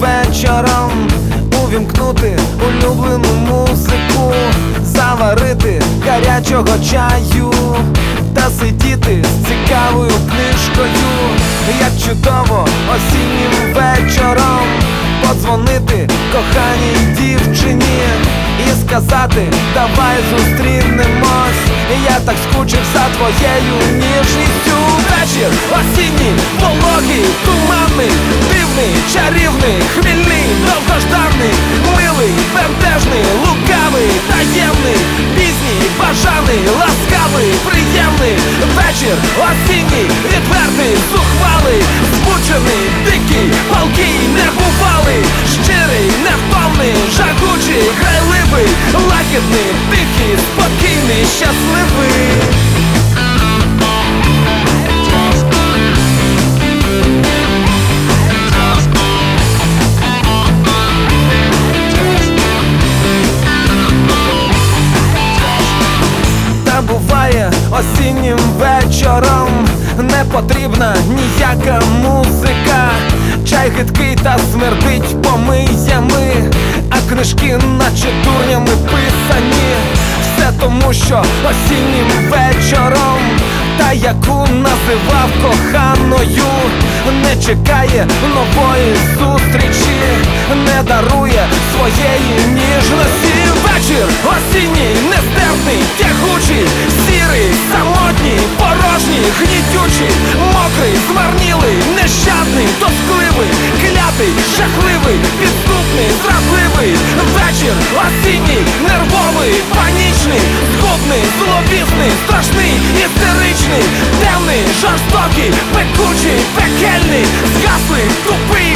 вечором увімкнути улюблену музику, заварити гарячого чаю та сидіти з цікавою книжкою, як чудово осіннім вечором подзвонити коханій дівчині і сказати, давай зустрінемось. Я так скучив за твоєю ніжністю. Вечір осінній, вечір осінній, відвертий, зухвалий, збучений, дикий, палкий, небувалий, щирий, невтомний, жагучий, грайливий, лагідний, тихий, спокійний, щасливий. Та буває осіннім вечором не потрібна ніяка музика. Чай гидкий та смердить помиями, а книжки, наче дурнями писані. Все тому, що осіннім вечором, та яку називав коханою, не чекає нової зустрічі, не дарує своєї ніжності. Вечір осінній, нестерпний, тягучий, сірий, самотній, порожній, гнітючий, мокрий, змарнілий, нещадний, тоскливий, клятий, жахливий, підступний, зрадливий. Вечір осінній, нервовий, панічний, згубний, зловісний, страшний, істеричний, темний, жорстокий, пекучий, пекельний, згаслий, тупий.